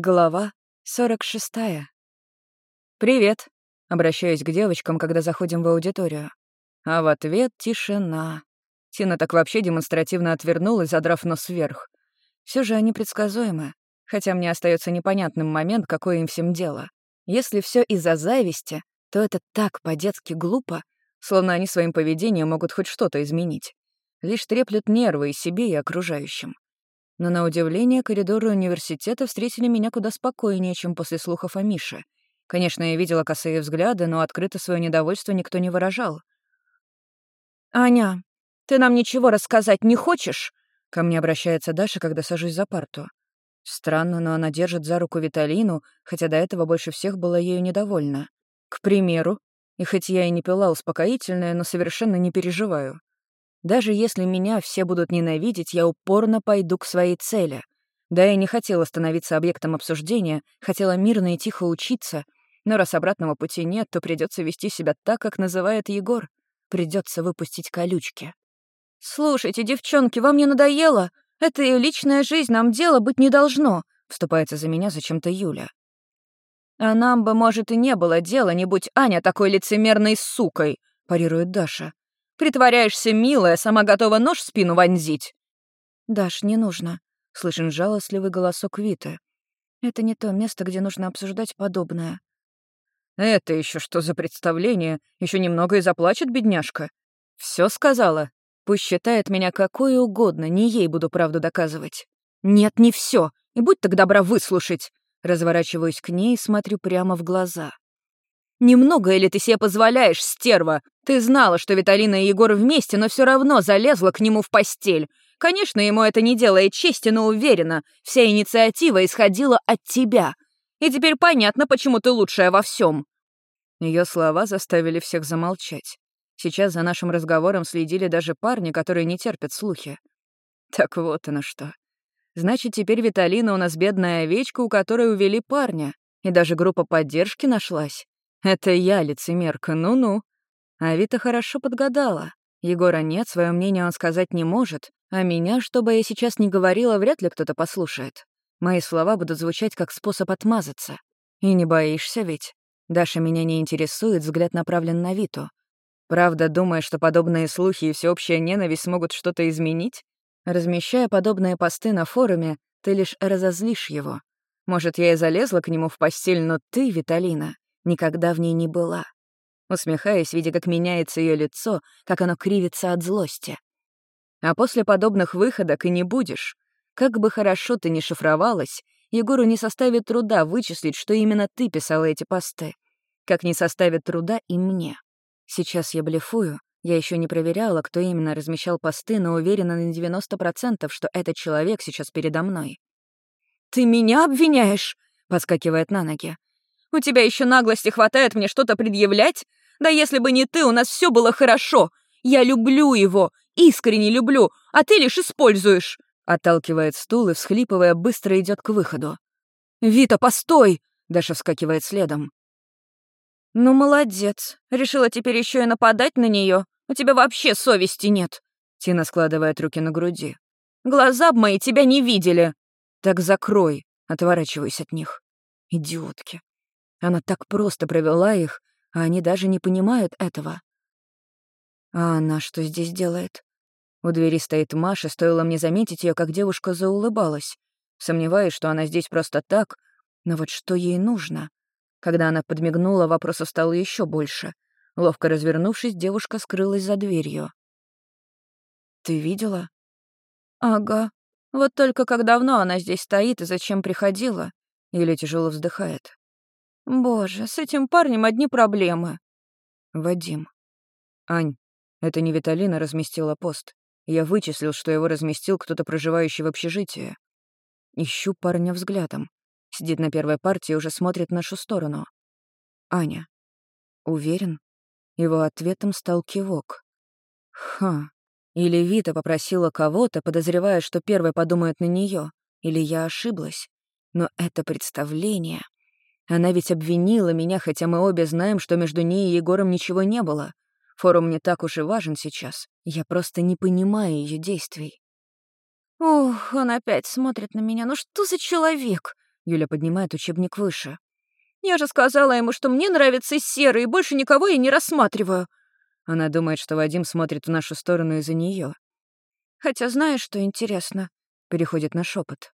Глава 46. «Привет», — обращаюсь к девочкам, когда заходим в аудиторию. А в ответ тишина. Тина так вообще демонстративно отвернулась, задрав нос вверх. Все же они предсказуемы, хотя мне остается непонятным момент, какое им всем дело. Если все из-за зависти, то это так по-детски глупо, словно они своим поведением могут хоть что-то изменить. Лишь треплют нервы и себе, и окружающим. Но на удивление коридоры университета встретили меня куда спокойнее, чем после слухов о Мише. Конечно, я видела косые взгляды, но открыто свое недовольство никто не выражал. «Аня, ты нам ничего рассказать не хочешь?» Ко мне обращается Даша, когда сажусь за парту. Странно, но она держит за руку Виталину, хотя до этого больше всех была ею недовольна. К примеру, и хоть я и не пила успокоительное, но совершенно не переживаю. Даже если меня все будут ненавидеть, я упорно пойду к своей цели. Да, я не хотела становиться объектом обсуждения, хотела мирно и тихо учиться, но раз обратного пути нет, то придется вести себя так, как называет Егор. Придется выпустить колючки. «Слушайте, девчонки, вам не надоело? Это ее личная жизнь, нам дело быть не должно», — вступается за меня зачем-то Юля. «А нам бы, может, и не было дела, не будь Аня такой лицемерной сукой», — парирует Даша. Притворяешься милая, сама готова нож в спину вонзить». «Даш, не нужно», — слышен жалостливый голосок Виты. «Это не то место, где нужно обсуждать подобное». «Это еще что за представление? Еще немного и заплачет бедняжка. Все сказала. Пусть считает меня какой угодно, не ей буду правду доказывать». «Нет, не все. И будь так добра выслушать». Разворачиваюсь к ней и смотрю прямо в глаза. «Немного ли ты себе позволяешь, стерва? Ты знала, что Виталина и Егор вместе, но все равно залезла к нему в постель. Конечно, ему это не делает чести, но уверена, вся инициатива исходила от тебя. И теперь понятно, почему ты лучшая во всем. Ее слова заставили всех замолчать. Сейчас за нашим разговором следили даже парни, которые не терпят слухи. Так вот оно что. Значит, теперь Виталина у нас бедная овечка, у которой увели парня. И даже группа поддержки нашлась. Это я, лицемерка, ну-ну. А Вита хорошо подгадала. Егора нет, свое мнение он сказать не может, а меня, что бы я сейчас не говорила, вряд ли кто-то послушает. Мои слова будут звучать как способ отмазаться. И не боишься ведь? Даша меня не интересует, взгляд направлен на Виту. Правда, думая, что подобные слухи и всеобщая ненависть смогут что-то изменить? Размещая подобные посты на форуме, ты лишь разозлишь его. Может, я и залезла к нему в постель, но ты, Виталина, никогда в ней не была. Усмехаясь, видя, как меняется ее лицо, как оно кривится от злости. А после подобных выходок и не будешь. Как бы хорошо ты ни шифровалась, Егору не составит труда вычислить, что именно ты писала эти посты. Как не составит труда и мне. Сейчас я блефую, я еще не проверяла, кто именно размещал посты, но уверена на 90%, что этот человек сейчас передо мной. «Ты меня обвиняешь?» — подскакивает на ноги. У тебя еще наглости хватает мне что-то предъявлять? Да если бы не ты, у нас все было хорошо. Я люблю его, искренне люблю, а ты лишь используешь». Отталкивает стул и, всхлипывая, быстро идет к выходу. «Вита, постой!» — Даша вскакивает следом. «Ну, молодец. Решила теперь еще и нападать на нее. У тебя вообще совести нет». Тина складывает руки на груди. «Глаза б мои тебя не видели». «Так закрой», — отворачиваюсь от них. «Идиотки». Она так просто провела их, а они даже не понимают этого. А она что здесь делает? У двери стоит Маша, стоило мне заметить ее, как девушка заулыбалась. Сомневаюсь, что она здесь просто так, но вот что ей нужно? Когда она подмигнула, вопросов стало еще больше. Ловко развернувшись, девушка скрылась за дверью. «Ты видела?» «Ага. Вот только как давно она здесь стоит и зачем приходила?» Или тяжело вздыхает. Боже, с этим парнем одни проблемы. Вадим. Ань, это не Виталина разместила пост. Я вычислил, что его разместил кто-то, проживающий в общежитии. Ищу парня взглядом. Сидит на первой партии и уже смотрит в нашу сторону. Аня. Уверен? Его ответом стал кивок. Ха. Или Вита попросила кого-то, подозревая, что первой подумает на нее, Или я ошиблась. Но это представление... Она ведь обвинила меня, хотя мы обе знаем, что между ней и Егором ничего не было. Форум не так уж и важен сейчас. Я просто не понимаю ее действий. «Ох, он опять смотрит на меня. Ну что за человек?» Юля поднимает учебник выше. «Я же сказала ему, что мне нравится серый, и больше никого я не рассматриваю». Она думает, что Вадим смотрит в нашу сторону из-за нее. «Хотя знаешь, что интересно?» Переходит на шепот.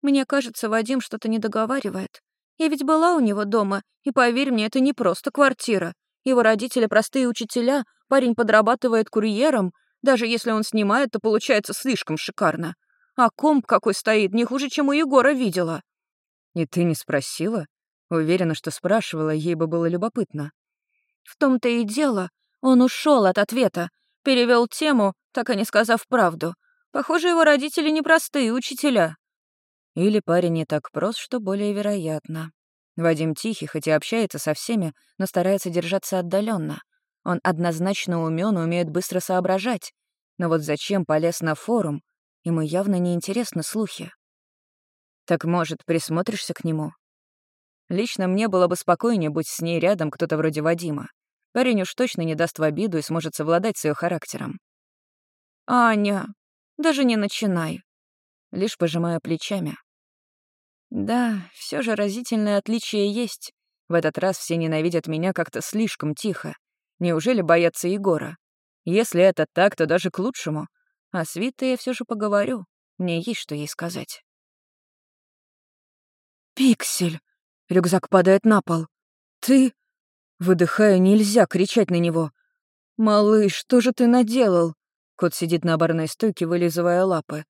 «Мне кажется, Вадим что-то не договаривает. Я ведь была у него дома, и поверь мне, это не просто квартира. Его родители простые учителя, парень подрабатывает курьером. Даже если он снимает, то получается слишком шикарно. А комп какой стоит, не хуже, чем у Егора видела. И ты не спросила? Уверена, что спрашивала, ей бы было любопытно. В том-то и дело. Он ушел от ответа. Перевел тему, так и не сказав правду. Похоже, его родители непростые учителя. Или парень не так прост, что более вероятно. Вадим тихий, хоть и общается со всеми, но старается держаться отдаленно. Он однозначно умен и умеет быстро соображать. Но вот зачем полез на форум? Ему явно не интересны слухи. Так, может, присмотришься к нему? Лично мне было бы спокойнее, будь с ней рядом кто-то вроде Вадима. Парень уж точно не даст в обиду и сможет совладать с ее характером. «Аня, даже не начинай». Лишь пожимая плечами. Да, все же разительное отличие есть. В этот раз все ненавидят меня как-то слишком тихо. Неужели боятся Егора? Если это так, то даже к лучшему. А с Витой я все же поговорю. Мне есть что ей сказать. «Пиксель!» Рюкзак падает на пол. «Ты...» Выдыхаю, нельзя кричать на него. «Малыш, что же ты наделал?» Кот сидит на барной стойке, вылизывая лапы.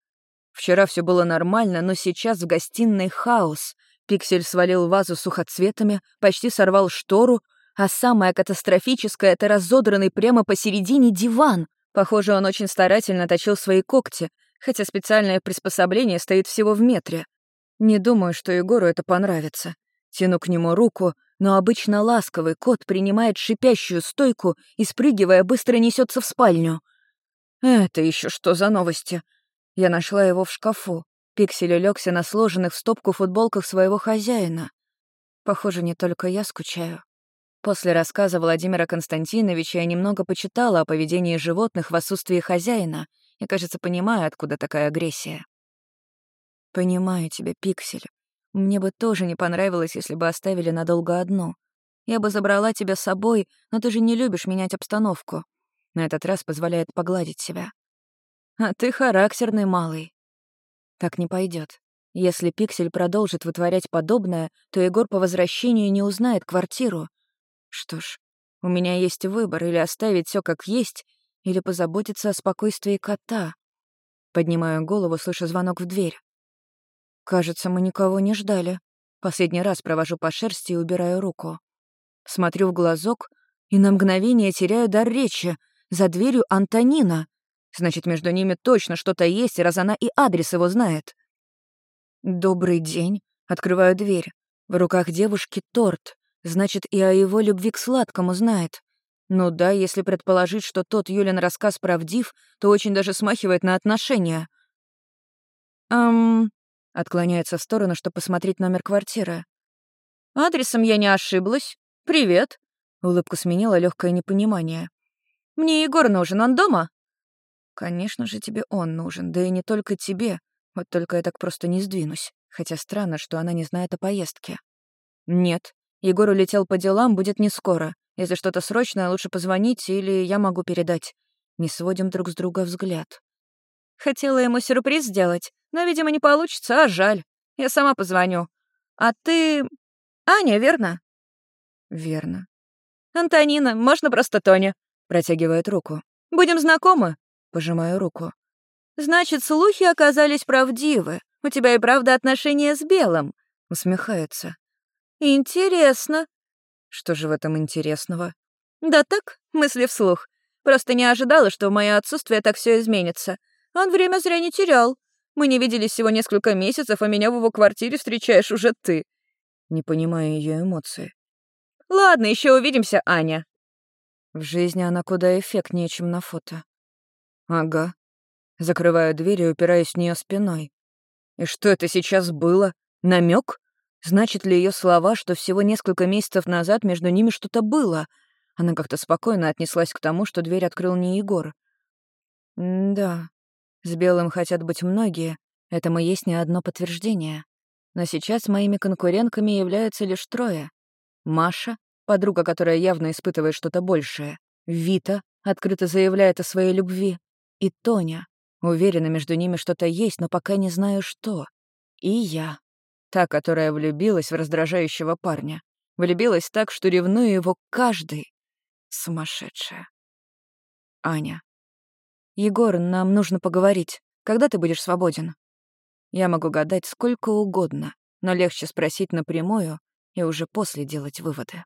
Вчера все было нормально, но сейчас в гостиной хаос. Пиксель свалил вазу сухоцветами, почти сорвал штору, а самое катастрофическое — это разодранный прямо посередине диван. Похоже, он очень старательно точил свои когти, хотя специальное приспособление стоит всего в метре. Не думаю, что Егору это понравится. Тяну к нему руку, но обычно ласковый кот принимает шипящую стойку и, спрыгивая, быстро несется в спальню. Это еще что за новости? Я нашла его в шкафу. Пиксель улегся на сложенных в стопку футболках своего хозяина. Похоже, не только я скучаю. После рассказа Владимира Константиновича я немного почитала о поведении животных в отсутствии хозяина и, кажется, понимаю, откуда такая агрессия. Понимаю тебя, Пиксель. Мне бы тоже не понравилось, если бы оставили надолго одну. Я бы забрала тебя с собой, но ты же не любишь менять обстановку. На этот раз позволяет погладить себя. А ты характерный малый. Так не пойдет. Если Пиксель продолжит вытворять подобное, то Егор по возвращению не узнает квартиру. Что ж, у меня есть выбор или оставить все как есть, или позаботиться о спокойствии кота. Поднимаю голову, слышу звонок в дверь. Кажется, мы никого не ждали. Последний раз провожу по шерсти и убираю руку. Смотрю в глазок и на мгновение теряю дар речи. За дверью Антонина. Значит, между ними точно что-то есть, раз она и адрес его знает. «Добрый день». Открываю дверь. В руках девушки торт. Значит, и о его любви к сладкому знает. Ну да, если предположить, что тот Юлин рассказ правдив, то очень даже смахивает на отношения. «Эм...» Отклоняется в сторону, чтобы посмотреть номер квартиры. «Адресом я не ошиблась. Привет». Улыбку сменила легкое непонимание. «Мне Егор нужен, он дома?» Конечно же, тебе он нужен, да и не только тебе. Вот только я так просто не сдвинусь. Хотя странно, что она не знает о поездке. Нет. Егор улетел по делам, будет не скоро. Если что-то срочное, лучше позвонить, или я могу передать. Не сводим друг с друга взгляд. Хотела ему сюрприз сделать, но, видимо, не получится, а жаль. Я сама позвоню. А ты... Аня, верно? Верно. Антонина, можно просто Тоня. Протягивает руку. Будем знакомы? Пожимаю руку. «Значит, слухи оказались правдивы. У тебя и правда отношения с Белым», — усмехается. «Интересно». «Что же в этом интересного?» «Да так, мысли вслух. Просто не ожидала, что в мое отсутствие так все изменится. Он время зря не терял. Мы не виделись всего несколько месяцев, а меня в его квартире встречаешь уже ты». Не понимаю ее эмоции. «Ладно, еще увидимся, Аня». В жизни она куда эффектнее, чем на фото. Ага. Закрываю дверь и упираюсь в нее спиной. И что это сейчас было? Намек? Значит ли ее слова, что всего несколько месяцев назад между ними что-то было? Она как-то спокойно отнеслась к тому, что дверь открыл не Егор. Да, с Белым хотят быть многие. Этому есть не одно подтверждение. Но сейчас моими конкурентками являются лишь трое. Маша, подруга, которая явно испытывает что-то большее. Вита, открыто заявляет о своей любви. И Тоня. Уверена, между ними что-то есть, но пока не знаю, что. И я. Та, которая влюбилась в раздражающего парня. Влюбилась так, что ревную его каждый. Сумасшедшая. Аня. «Егор, нам нужно поговорить. Когда ты будешь свободен?» Я могу гадать сколько угодно, но легче спросить напрямую и уже после делать выводы.